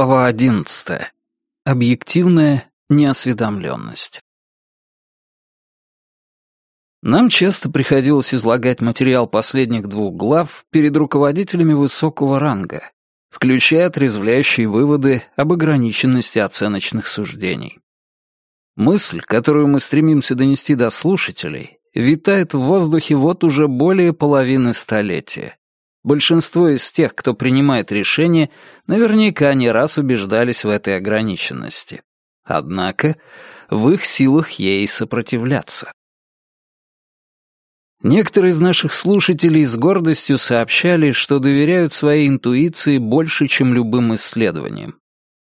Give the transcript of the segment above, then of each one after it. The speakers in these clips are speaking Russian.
Глава одиннадцатая. Объективная неосведомленность. Нам часто приходилось излагать материал последних двух глав перед руководителями высокого ранга, включая отрезвляющие выводы об ограниченности оценочных суждений. Мысль, которую мы стремимся донести до слушателей, витает в воздухе вот уже более половины столетия. Большинство из тех, кто принимает решения, наверняка не раз убеждались в этой ограниченности. Однако в их силах ей сопротивляться. Некоторые из наших слушателей с гордостью сообщали, что доверяют своей интуиции больше, чем любым исследованиям.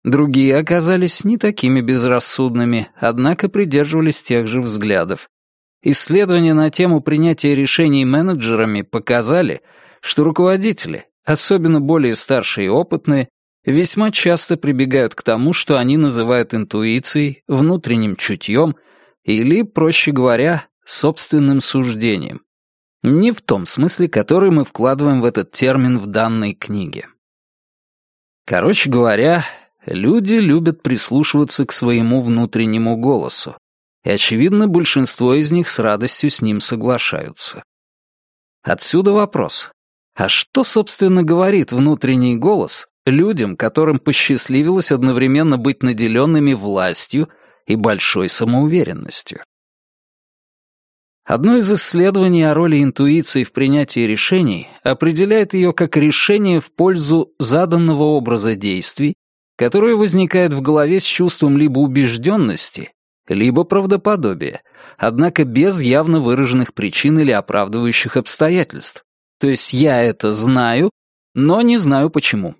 Другие оказались не такими безрассудными, однако придерживались тех же взглядов. Исследования на тему принятия решений менеджерами показали, что руководители, особенно более старшие и опытные, весьма часто прибегают к тому, что они называют интуицией, внутренним чутьем или, проще говоря, собственным суждением. Не в том смысле, который мы вкладываем в этот термин в данной книге. Короче говоря, люди любят прислушиваться к своему внутреннему голосу, и, очевидно, большинство из них с радостью с ним соглашаются. Отсюда вопрос. А что, собственно, говорит внутренний голос людям, которым посчастливилось одновременно быть наделенными властью и большой самоуверенностью? Одно из исследований о роли интуиции в принятии решений определяет ее как решение в пользу заданного образа действий, которое возникает в голове с чувством либо убежденности, либо правдоподобия, однако без явно выраженных причин или оправдывающих обстоятельств. То есть я это знаю, но не знаю почему.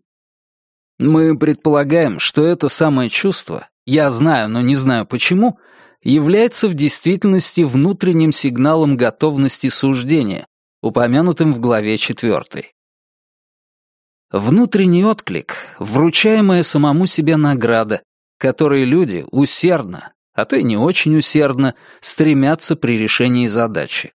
Мы предполагаем, что это самое чувство «я знаю, но не знаю почему» является в действительности внутренним сигналом готовности суждения, упомянутым в главе 4. Внутренний отклик — вручаемая самому себе награда, которой люди усердно, а то и не очень усердно, стремятся при решении задачи.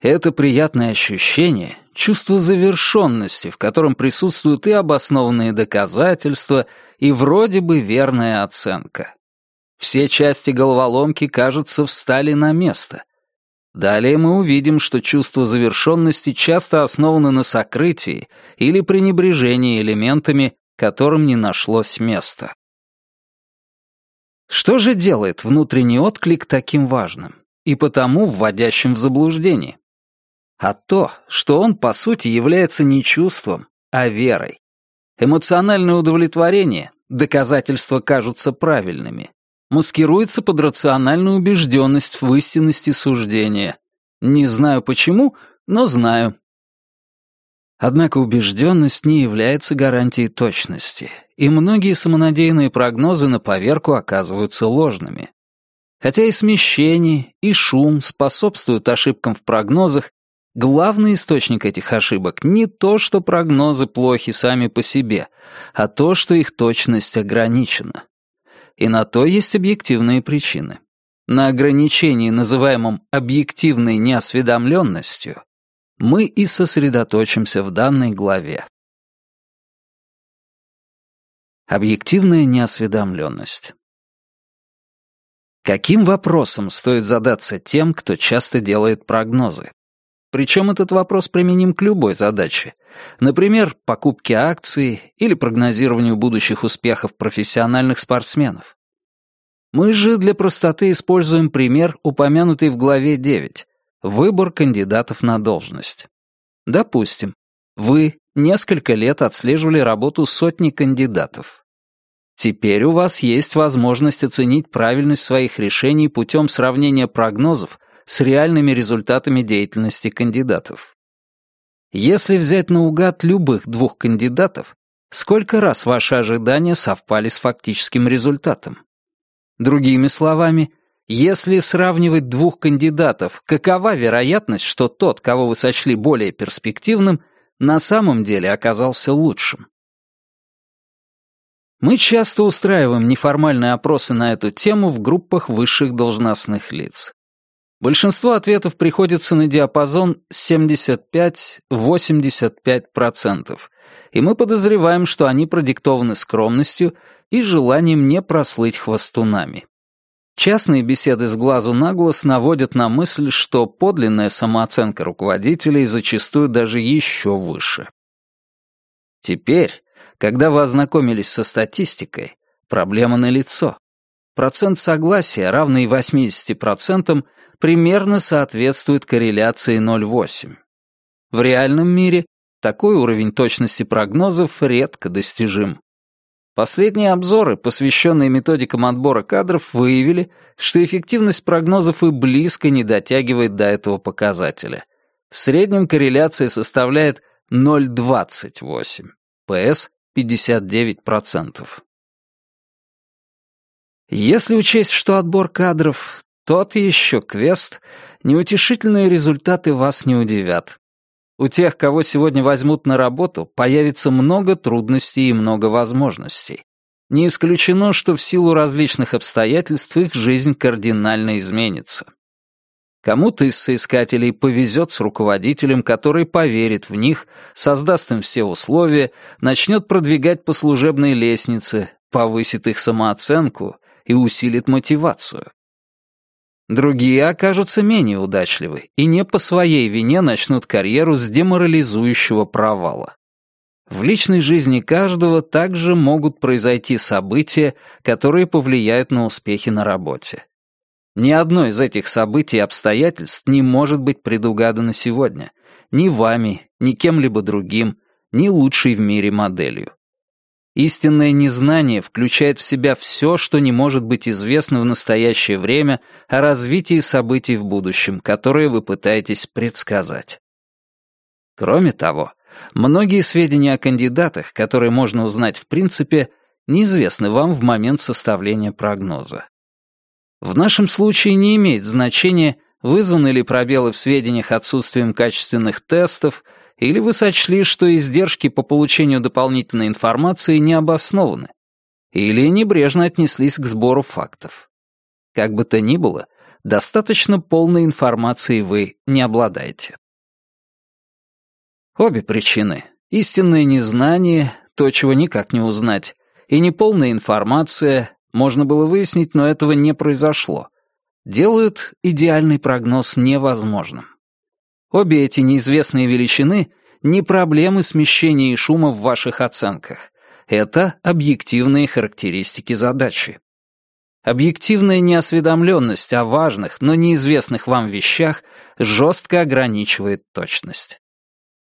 Это приятное ощущение, чувство завершенности, в котором присутствуют и обоснованные доказательства, и вроде бы верная оценка. Все части головоломки, кажется, встали на место. Далее мы увидим, что чувство завершенности часто основано на сокрытии или пренебрежении элементами, которым не нашлось места. Что же делает внутренний отклик таким важным и потому вводящим в заблуждение? А то, что он, по сути, является не чувством, а верой. Эмоциональное удовлетворение, доказательства кажутся правильными, маскируется под рациональную убежденность в истинности суждения. Не знаю почему, но знаю. Однако убежденность не является гарантией точности, и многие самонадеянные прогнозы на поверку оказываются ложными. Хотя и смещение, и шум способствуют ошибкам в прогнозах, главный источник этих ошибок не то, что прогнозы плохи сами по себе, а то, что их точность ограничена. И на то есть объективные причины. На ограничении, называемом объективной неосведомленностью, мы и сосредоточимся в данной главе. Объективная неосведомленность. Каким вопросом стоит задаться тем, кто часто делает прогнозы? Причем этот вопрос применим к любой задаче. Например, покупке акций или прогнозированию будущих успехов профессиональных спортсменов. Мы же для простоты используем пример, упомянутый в главе 9 — выбор кандидатов на должность. Допустим, вы несколько лет отслеживали работу сотни кандидатов. Теперь у вас есть возможность оценить правильность своих решений путем сравнения прогнозов с реальными результатами деятельности кандидатов. Если взять наугад любых двух кандидатов, сколько раз ваши ожидания совпали с фактическим результатом? Другими словами, если сравнивать двух кандидатов, какова вероятность, что тот, кого вы сочли более перспективным, на самом деле оказался лучшим? Мы часто устраиваем неформальные опросы на эту тему в группах высших должностных лиц. Большинство ответов приходится на диапазон 75-85%, и мы подозреваем, что они продиктованы скромностью и желанием не прослыть хвостунами. Частные беседы с глазу на глаз наводят на мысль, что подлинная самооценка руководителей зачастую даже еще выше. Теперь, когда вы ознакомились со статистикой, проблема налицо. Процент согласия, равный 80%, примерно соответствует корреляции 0,8. В реальном мире такой уровень точности прогнозов редко достижим. Последние обзоры, посвященные методикам отбора кадров, выявили, что эффективность прогнозов и близко не дотягивает до этого показателя. В среднем корреляция составляет 0,28, ПС 59%. Если учесть, что отбор кадров — тот еще квест, неутешительные результаты вас не удивят. У тех, кого сегодня возьмут на работу, появится много трудностей и много возможностей. Не исключено, что в силу различных обстоятельств их жизнь кардинально изменится. Кому-то из соискателей повезет с руководителем, который поверит в них, создаст им все условия, начнет продвигать по служебной лестнице, повысит их самооценку и усилит мотивацию. Другие окажутся менее удачливы и не по своей вине начнут карьеру с деморализующего провала. В личной жизни каждого также могут произойти события, которые повлияют на успехи на работе. Ни одно из этих событий и обстоятельств не может быть предугадано сегодня. Ни вами, ни кем-либо другим, ни лучшей в мире моделью. Истинное незнание включает в себя все, что не может быть известно в настоящее время о развитии событий в будущем, которые вы пытаетесь предсказать. Кроме того, многие сведения о кандидатах, которые можно узнать в принципе, неизвестны вам в момент составления прогноза. В нашем случае не имеет значения, вызваны ли пробелы в сведениях отсутствием качественных тестов или вы сочли, что издержки по получению дополнительной информации не обоснованы, или небрежно отнеслись к сбору фактов. Как бы то ни было, достаточно полной информации вы не обладаете. Обе причины — истинное незнание, то, чего никак не узнать, и неполная информация, можно было выяснить, но этого не произошло, делают идеальный прогноз невозможным. Обе эти неизвестные величины — не проблемы смещения и шума в ваших оценках. Это объективные характеристики задачи. Объективная неосведомленность о важных, но неизвестных вам вещах жестко ограничивает точность.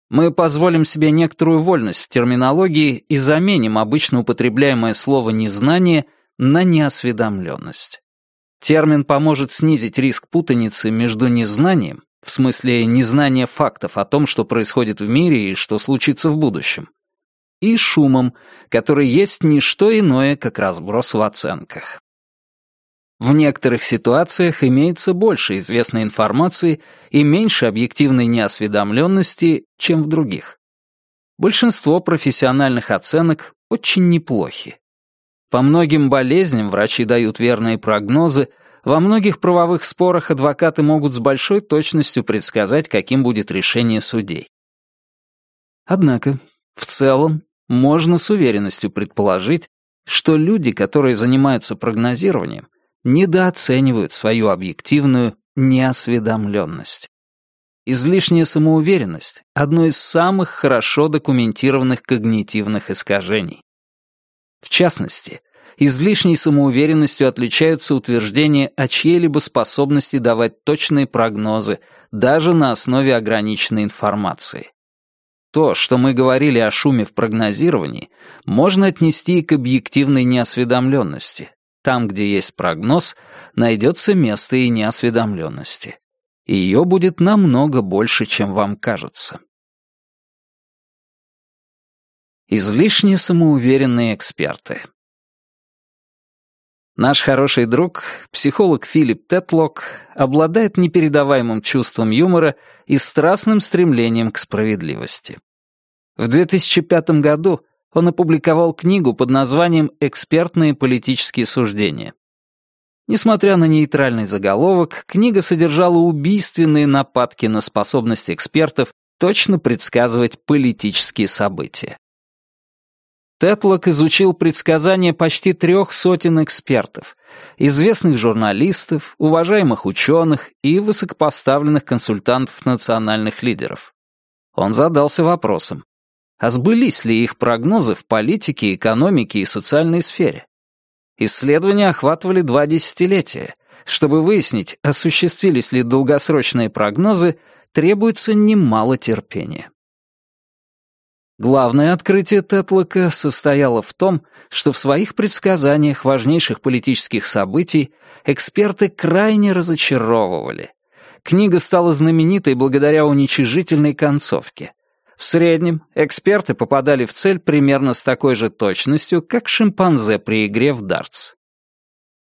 Мы позволим себе некоторую вольность в терминологии и заменим обычно употребляемое слово «незнание» на неосведомленность. Термин поможет снизить риск путаницы между незнанием в смысле незнания фактов о том, что происходит в мире и что случится в будущем, и шумом, который есть не что иное, как разброс в оценках. В некоторых ситуациях имеется больше известной информации и меньше объективной неосведомленности, чем в других. Большинство профессиональных оценок очень неплохи. По многим болезням врачи дают верные прогнозы, во многих правовых спорах адвокаты могут с большой точностью предсказать, каким будет решение судей. Однако, в целом, можно с уверенностью предположить, что люди, которые занимаются прогнозированием, недооценивают свою объективную неосведомленность. Излишняя самоуверенность — одно из самых хорошо документированных когнитивных искажений. В частности, излишней самоуверенностью отличаются утверждения о чьей-либо способности давать точные прогнозы, даже на основе ограниченной информации. То, что мы говорили о шуме в прогнозировании, можно отнести и к объективной неосведомленности. Там, где есть прогноз, найдется место и неосведомленности. Ее будет намного больше, чем вам кажется. Излишне самоуверенные эксперты. Наш хороший друг, психолог Филипп Тетлок, обладает непередаваемым чувством юмора и страстным стремлением к справедливости. В 2005 году он опубликовал книгу под названием «Экспертные политические суждения». Несмотря на нейтральный заголовок, книга содержала убийственные нападки на способность экспертов точно предсказывать политические события. Тетлок изучил предсказания почти трех сотен экспертов, известных журналистов, уважаемых ученых и высокопоставленных консультантов национальных лидеров. Он задался вопросом, а сбылись ли их прогнозы в политике, экономике и социальной сфере? Исследования охватывали два десятилетия. Чтобы выяснить, осуществились ли долгосрочные прогнозы, требуется немало терпения. Главное открытие Тетлока состояло в том, что в своих предсказаниях важнейших политических событий эксперты крайне разочаровывали. Книга стала знаменитой благодаря уничижительной концовке. В среднем эксперты попадали в цель примерно с такой же точностью, как шимпанзе при игре в дартс.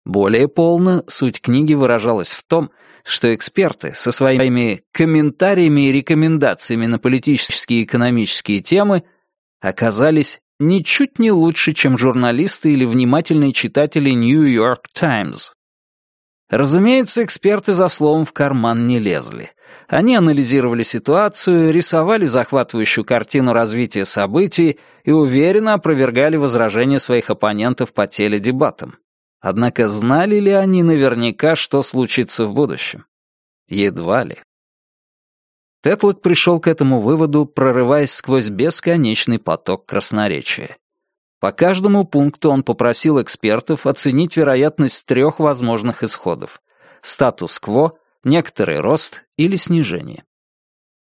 Более полно суть книги выражалась в том, что эксперты со своими комментариями и рекомендациями на политические и экономические темы оказались ничуть не лучше, чем журналисты или внимательные читатели New York Times. Разумеется, эксперты за словом в карман не лезли. Они анализировали ситуацию, рисовали захватывающую картину развития событий и уверенно опровергали возражения своих оппонентов по теледебатам. Однако знали ли они наверняка, что случится в будущем? Едва ли. Тетлок пришел к этому выводу, прорываясь сквозь бесконечный поток красноречия. По каждому пункту он попросил экспертов оценить вероятность трех возможных исходов — статус-кво, некоторый рост или снижение.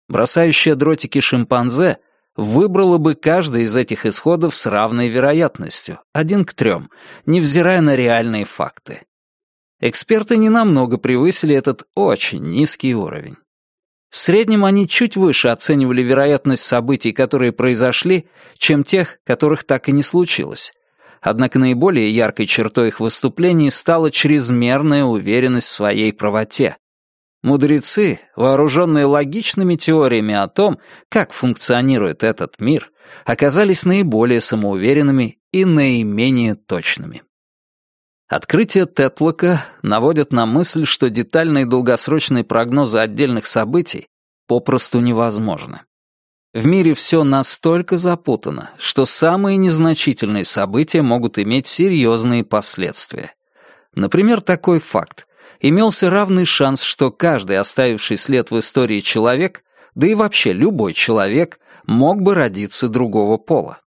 Бросающая дротики шимпанзе выбрала бы каждый из этих исходов с равной вероятностью, один к трем, невзирая на реальные факты. Эксперты ненамного превысили этот очень низкий уровень. В среднем они чуть выше оценивали вероятность событий, которые произошли, чем тех, которых так и не случилось. Однако наиболее яркой чертой их выступлений стала чрезмерная уверенность в своей правоте. Мудрецы, вооруженные логичными теориями о том, как функционирует этот мир, оказались наиболее самоуверенными и наименее точными. Открытия Тетлока наводят на мысль, что детальные долгосрочные прогнозы отдельных событий попросту невозможны. В мире все настолько запутано, что самые незначительные события могут иметь серьезные последствия. Например, такой факт. Имелся равный шанс, что каждый оставивший след в истории человек, да и вообще любой человек, мог бы родиться другого пола.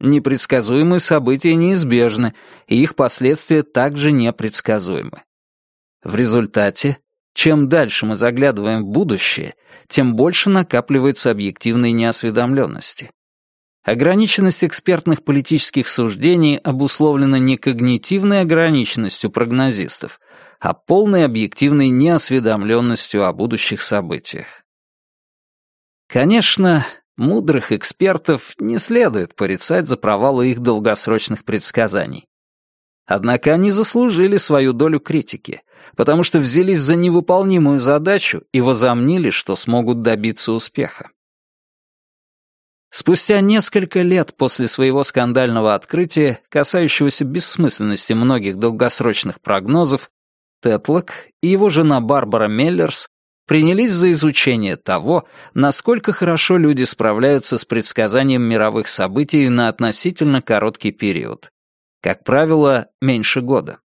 Непредсказуемые события неизбежны, и их последствия также непредсказуемы. В результате, чем дальше мы заглядываем в будущее, тем больше накапливается объективной неосведомленности. Ограниченность экспертных политических суждений обусловлена не когнитивной ограниченностью прогнозистов, а полной объективной неосведомленностью о будущих событиях. Конечно, Мудрых экспертов не следует порицать за провалы их долгосрочных предсказаний. Однако они заслужили свою долю критики, потому что взялись за невыполнимую задачу и возомнили, что смогут добиться успеха. Спустя несколько лет после своего скандального открытия, касающегося бессмысленности многих долгосрочных прогнозов, Тетлок и его жена Барбара Меллерс принялись за изучение того, насколько хорошо люди справляются с предсказанием мировых событий на относительно короткий период. Как правило, меньше года.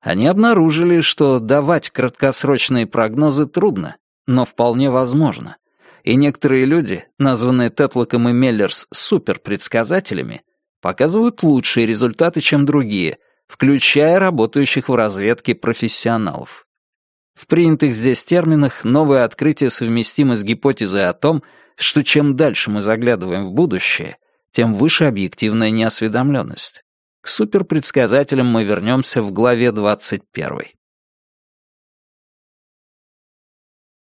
Они обнаружили, что давать краткосрочные прогнозы трудно, но вполне возможно. И некоторые люди, названные Тетлоком и Меллерс суперпредсказателями, показывают лучшие результаты, чем другие, включая работающих в разведке профессионалов. В принятых здесь терминах новое открытие совместимо с гипотезой о том, что чем дальше мы заглядываем в будущее, тем выше объективная неосведомленность. К суперпредсказателям мы вернемся в главе 21.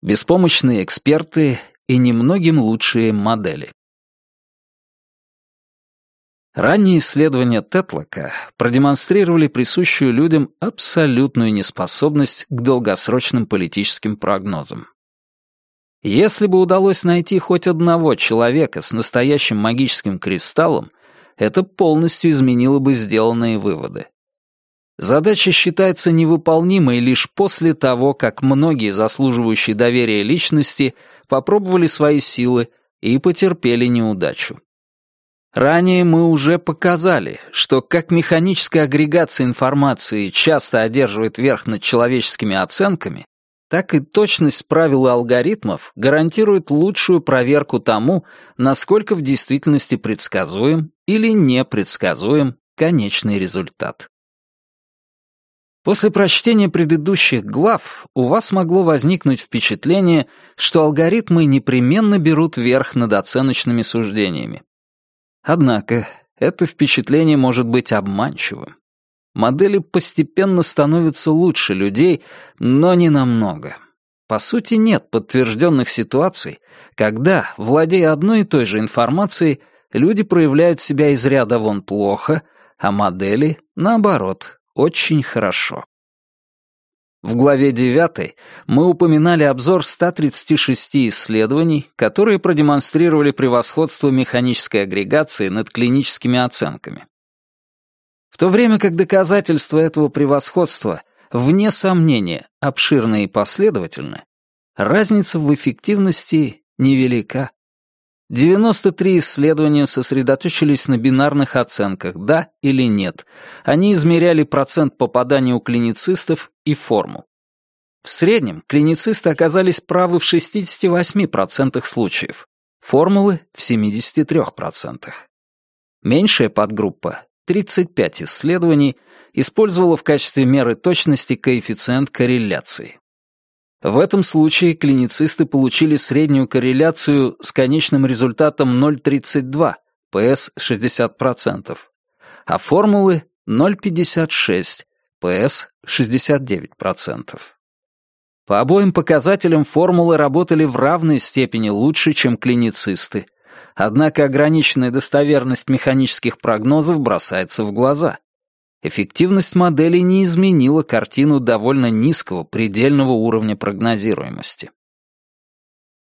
Беспомощные эксперты и немногим лучшие модели. Ранние исследования Тетлока продемонстрировали присущую людям абсолютную неспособность к долгосрочным политическим прогнозам. Если бы удалось найти хоть одного человека с настоящим магическим кристаллом, это полностью изменило бы сделанные выводы. Задача считается невыполнимой лишь после того, как многие заслуживающие доверия личности попробовали свои силы и потерпели неудачу. Ранее мы уже показали, что как механическая агрегация информации часто одерживает верх над человеческими оценками, так и точность правил и алгоритмов гарантирует лучшую проверку тому, насколько в действительности предсказуем или непредсказуем конечный результат. После прочтения предыдущих глав у вас могло возникнуть впечатление, что алгоритмы непременно берут верх над оценочными суждениями. Однако это впечатление может быть обманчивым. Модели постепенно становятся лучше людей, но не намного. По сути, нет подтвержденных ситуаций, когда, владея одной и той же информацией, люди проявляют себя из ряда вон плохо, а модели, наоборот, очень хорошо. В главе 9 мы упоминали обзор 136 исследований, которые продемонстрировали превосходство механической агрегации над клиническими оценками. В то время как доказательства этого превосходства, вне сомнения, обширны и последовательны, разница в эффективности невелика. 93 исследования сосредоточились на бинарных оценках «да» или «нет». Они измеряли процент попадания у клиницистов и формул. В среднем клиницисты оказались правы в 68% случаев, формулы — в 73%. Меньшая подгруппа, 35 исследований, использовала в качестве меры точности коэффициент корреляции. В этом случае клиницисты получили среднюю корреляцию с конечным результатом 0,32, ПС 60%, а формулы 0,56, ПС 69%. По обоим показателям формулы работали в равной степени лучше, чем клиницисты, однако ограниченная достоверность механических прогнозов бросается в глаза. Эффективность моделей не изменила картину довольно низкого предельного уровня прогнозируемости.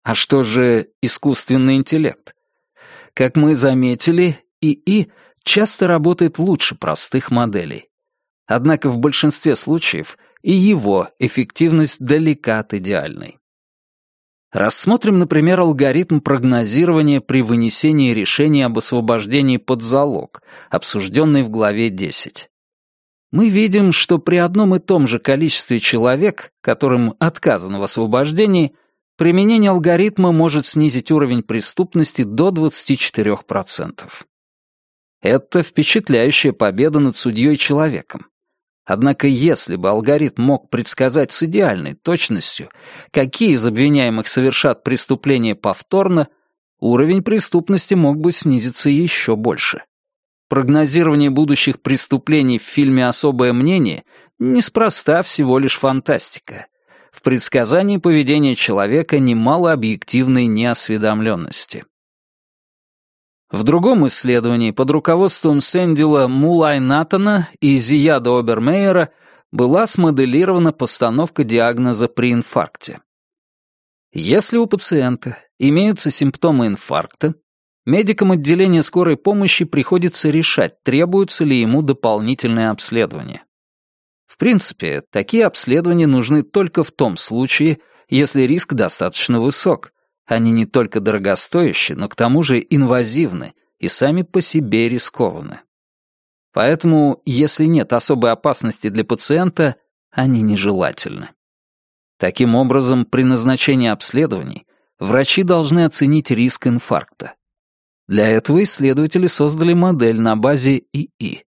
А что же искусственный интеллект? Как мы заметили, ИИ часто работает лучше простых моделей. Однако в большинстве случаев и его эффективность далека от идеальной. Рассмотрим, например, алгоритм прогнозирования при вынесении решения об освобождении под залог, обсужденный в главе 10 мы видим, что при одном и том же количестве человек, которым отказано в освобождении, применение алгоритма может снизить уровень преступности до 24%. Это впечатляющая победа над судьей-человеком. Однако если бы алгоритм мог предсказать с идеальной точностью, какие из обвиняемых совершат преступление повторно, уровень преступности мог бы снизиться еще больше. Прогнозирование будущих преступлений в фильме «Особое мнение» неспроста всего лишь фантастика. В предсказании поведения человека немало объективной неосведомленности. В другом исследовании под руководством Сэндила Мулай Натана и Зияда Обермейера была смоделирована постановка диагноза при инфаркте. Если у пациента имеются симптомы инфаркта, Медикам отделения скорой помощи приходится решать, требуется ли ему дополнительное обследование. В принципе, такие обследования нужны только в том случае, если риск достаточно высок. Они не только дорогостоящие, но к тому же инвазивны и сами по себе рискованы. Поэтому, если нет особой опасности для пациента, они нежелательны. Таким образом, при назначении обследований врачи должны оценить риск инфаркта. Для этого исследователи создали модель на базе ИИ.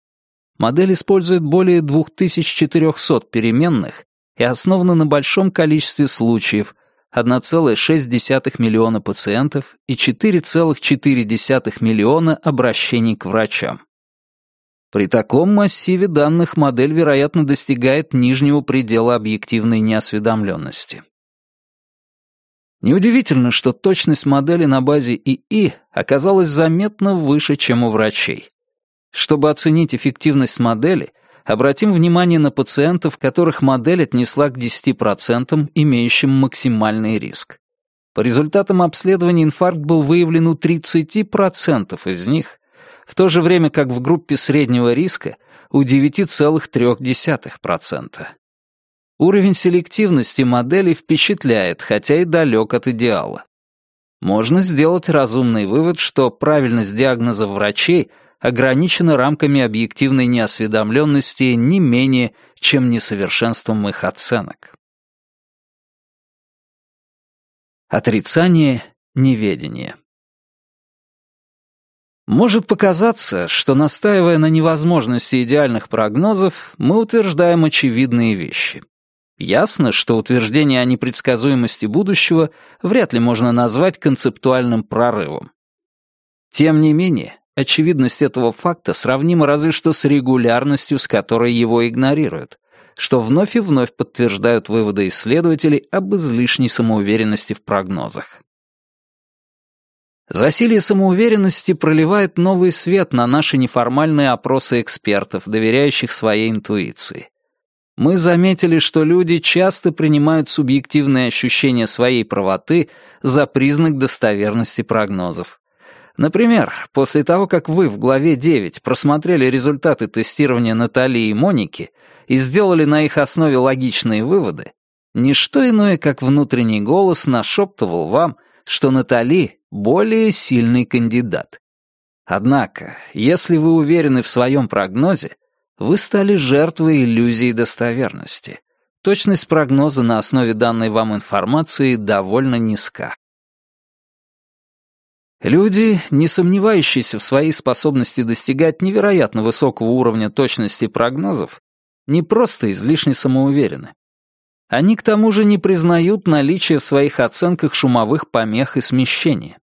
Модель использует более 2400 переменных и основана на большом количестве случаев, 1,6 миллиона пациентов и 4,4 миллиона обращений к врачам. При таком массиве данных модель, вероятно, достигает нижнего предела объективной неосведомленности. Неудивительно, что точность модели на базе ИИ оказалась заметно выше, чем у врачей. Чтобы оценить эффективность модели, обратим внимание на пациентов, которых модель отнесла к 10%, имеющим максимальный риск. По результатам обследования инфаркт был выявлен у 30% из них, в то же время как в группе среднего риска у 9,3%. Уровень селективности модели впечатляет, хотя и далек от идеала. Можно сделать разумный вывод, что правильность диагноза врачей ограничена рамками объективной неосведомленности не менее, чем несовершенством их оценок. Отрицание неведения. Может показаться, что, настаивая на невозможности идеальных прогнозов, мы утверждаем очевидные вещи. Ясно, что утверждение о непредсказуемости будущего вряд ли можно назвать концептуальным прорывом. Тем не менее, очевидность этого факта сравнима разве что с регулярностью, с которой его игнорируют, что вновь и вновь подтверждают выводы исследователей об излишней самоуверенности в прогнозах. Засилие самоуверенности проливает новый свет на наши неформальные опросы экспертов, доверяющих своей интуиции. Мы заметили, что люди часто принимают субъективные ощущения своей правоты за признак достоверности прогнозов. Например, после того, как вы в главе 9 просмотрели результаты тестирования Натали и Моники и сделали на их основе логичные выводы, ничто иное, как внутренний голос нашептывал вам, что Натали более сильный кандидат. Однако, если вы уверены в своем прогнозе, вы стали жертвой иллюзии достоверности. Точность прогноза на основе данной вам информации довольно низка. Люди, не сомневающиеся в своей способности достигать невероятно высокого уровня точности прогнозов, не просто излишне самоуверены. Они к тому же не признают наличие в своих оценках шумовых помех и смещения.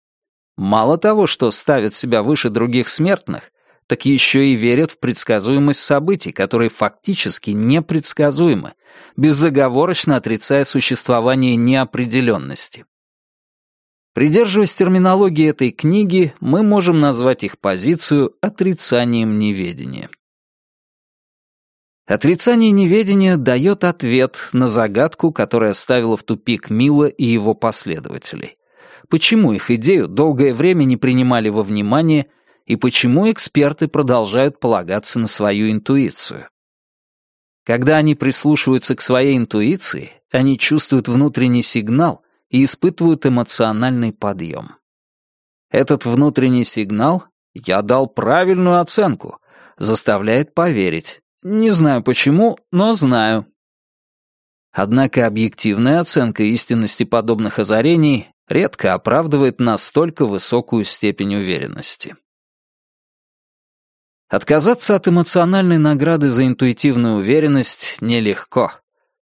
Мало того, что ставят себя выше других смертных, так еще и верят в предсказуемость событий, которые фактически непредсказуемы, безоговорочно отрицая существование неопределенности. Придерживаясь терминологии этой книги, мы можем назвать их позицию отрицанием неведения. Отрицание неведения дает ответ на загадку, которая ставила в тупик Мила и его последователей. Почему их идею долгое время не принимали во внимание и почему эксперты продолжают полагаться на свою интуицию? Когда они прислушиваются к своей интуиции, они чувствуют внутренний сигнал и испытывают эмоциональный подъем. Этот внутренний сигнал «я дал правильную оценку» заставляет поверить, не знаю почему, но знаю. Однако объективная оценка истинности подобных озарений редко оправдывает настолько высокую степень уверенности. Отказаться от эмоциональной награды за интуитивную уверенность нелегко.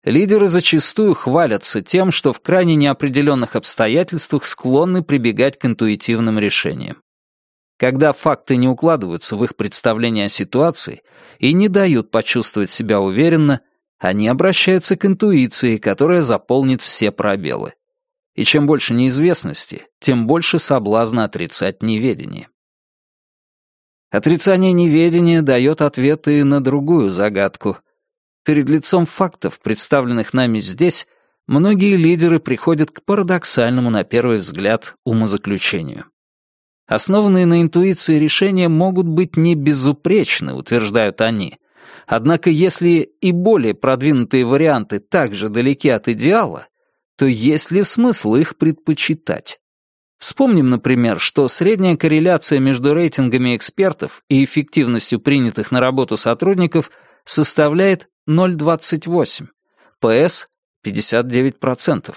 Лидеры зачастую хвалятся тем, что в крайне неопределенных обстоятельствах склонны прибегать к интуитивным решениям когда факты не укладываются в их представление о ситуации и не дают почувствовать себя уверенно, они обращаются к интуиции, которая заполнит все пробелы. И чем больше неизвестности, тем больше соблазна отрицать неведение. Отрицание неведения дает ответы на другую загадку. Перед лицом фактов, представленных нами здесь, многие лидеры приходят к парадоксальному на первый взгляд умозаключению. Основанные на интуиции решения могут быть не безупречны, утверждают они. Однако если и более продвинутые варианты также далеки от идеала, то есть ли смысл их предпочитать? Вспомним, например, что средняя корреляция между рейтингами экспертов и эффективностью принятых на работу сотрудников составляет 0,28, ПС — 59%.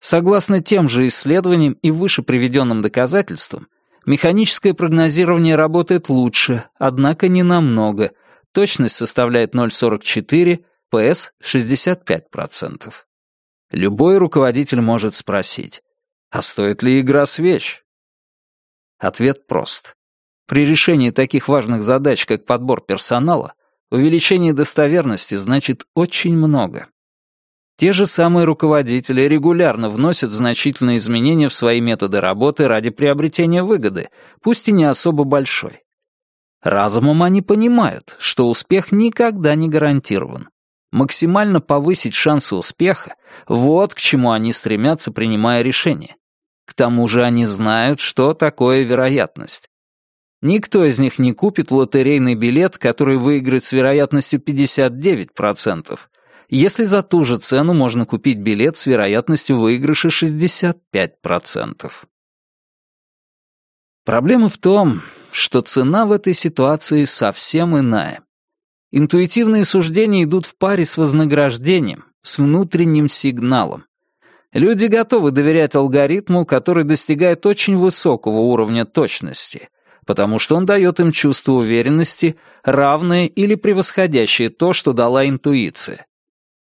Согласно тем же исследованиям и выше приведенным доказательствам, механическое прогнозирование работает лучше, однако не намного. Точность составляет 0,44, ПС — 65%. Любой руководитель может спросить, а стоит ли игра свеч? Ответ прост. При решении таких важных задач, как подбор персонала, увеличение достоверности значит очень много. Те же самые руководители регулярно вносят значительные изменения в свои методы работы ради приобретения выгоды, пусть и не особо большой. Разумом они понимают, что успех никогда не гарантирован. Максимально повысить шансы успеха — вот к чему они стремятся, принимая решения. К тому же они знают, что такое вероятность. Никто из них не купит лотерейный билет, который выиграет с вероятностью 59%, если за ту же цену можно купить билет с вероятностью выигрыша 65%. Проблема в том, что цена в этой ситуации совсем иная. Интуитивные суждения идут в паре с вознаграждением, с внутренним сигналом. Люди готовы доверять алгоритму, который достигает очень высокого уровня точности, потому что он дает им чувство уверенности, равное или превосходящее то, что дала интуиция.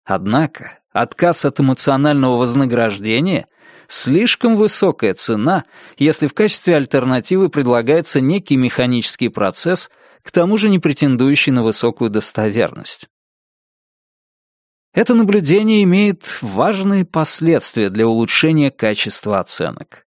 Однако отказ от эмоционального вознаграждения — слишком высокая цена, если в качестве альтернативы предлагается некий механический процесс, к тому же не претендующий на высокую достоверность. Это наблюдение имеет важные последствия для улучшения качества оценок.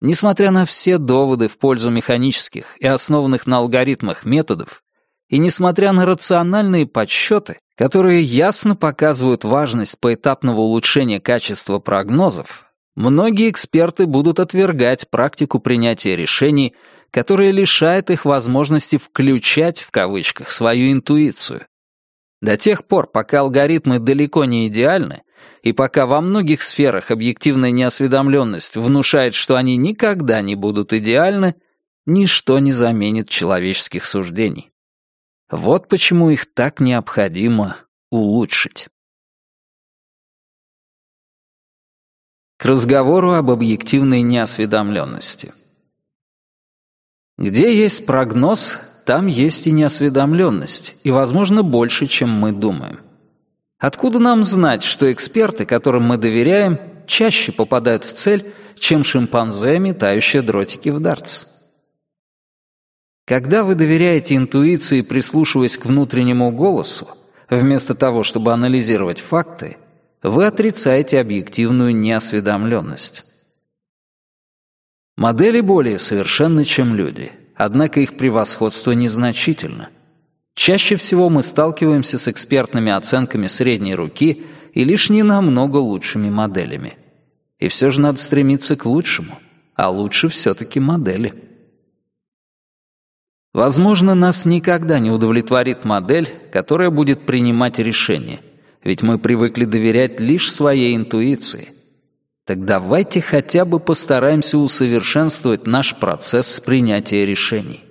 Несмотря на все доводы в пользу механических и основанных на алгоритмах методов, и несмотря на рациональные подсчеты, которые ясно показывают важность поэтапного улучшения качества прогнозов, многие эксперты будут отвергать практику принятия решений, которая лишает их возможности «включать» в кавычках свою интуицию. До тех пор, пока алгоритмы далеко не идеальны, и пока во многих сферах объективная неосведомленность внушает, что они никогда не будут идеальны, ничто не заменит человеческих суждений. Вот почему их так необходимо улучшить. К разговору об объективной неосведомленности. Где есть прогноз, там есть и неосведомленность, и, возможно, больше, чем мы думаем. Откуда нам знать, что эксперты, которым мы доверяем, чаще попадают в цель, чем шимпанзе, метающие дротики в дартс? Когда вы доверяете интуиции, прислушиваясь к внутреннему голосу, вместо того, чтобы анализировать факты, вы отрицаете объективную неосведомленность. Модели более совершенны, чем люди, однако их превосходство незначительно. Чаще всего мы сталкиваемся с экспертными оценками средней руки и лишь не намного лучшими моделями. И все же надо стремиться к лучшему, а лучше все-таки модели. Возможно, нас никогда не удовлетворит модель, которая будет принимать решения, ведь мы привыкли доверять лишь своей интуиции. Так давайте хотя бы постараемся усовершенствовать наш процесс принятия решений.